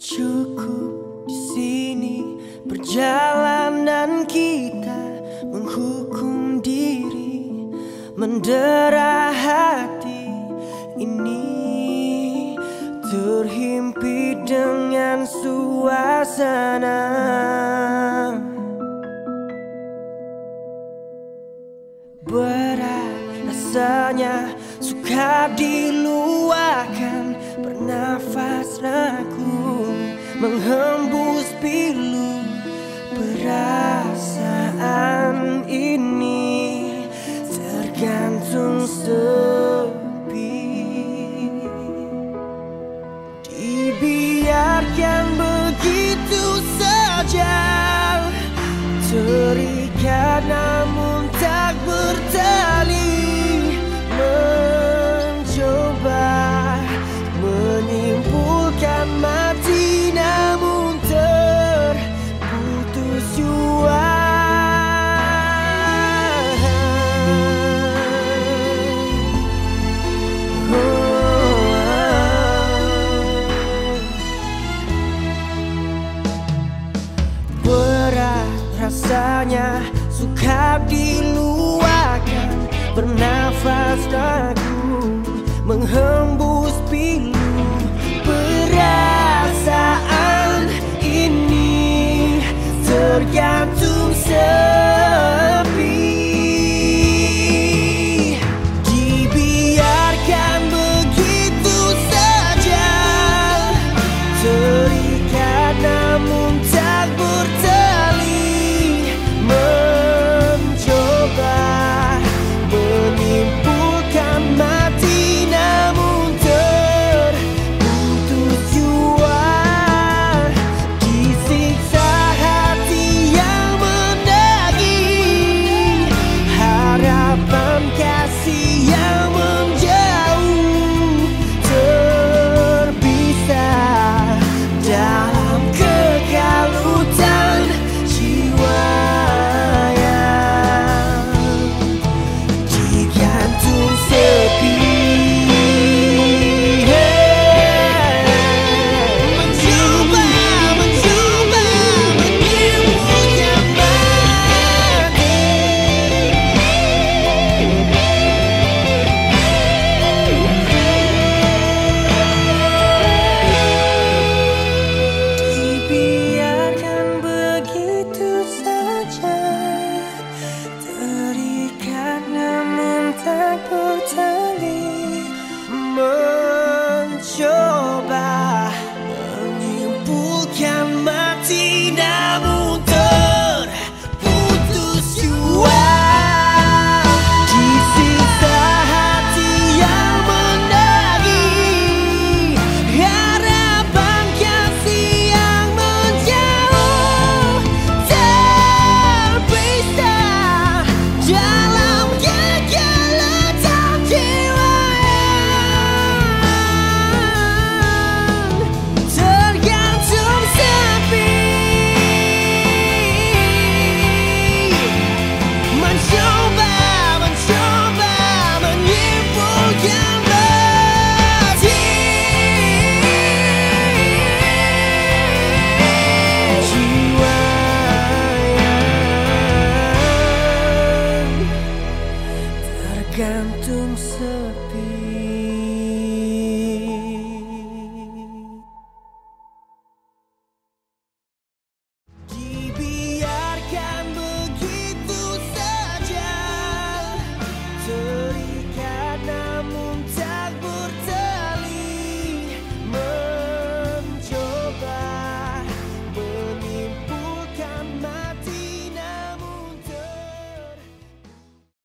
Cukup di sini perjalanan kita menghukum diri mendera hati ini terhimpit dengan suasana. Berat rasanya suka diluahkan Bernafas ragu menghembus pilu Perasaan ini tergantung sesuatu Terikat namun diluahkan Bernafas dagu menghembus. show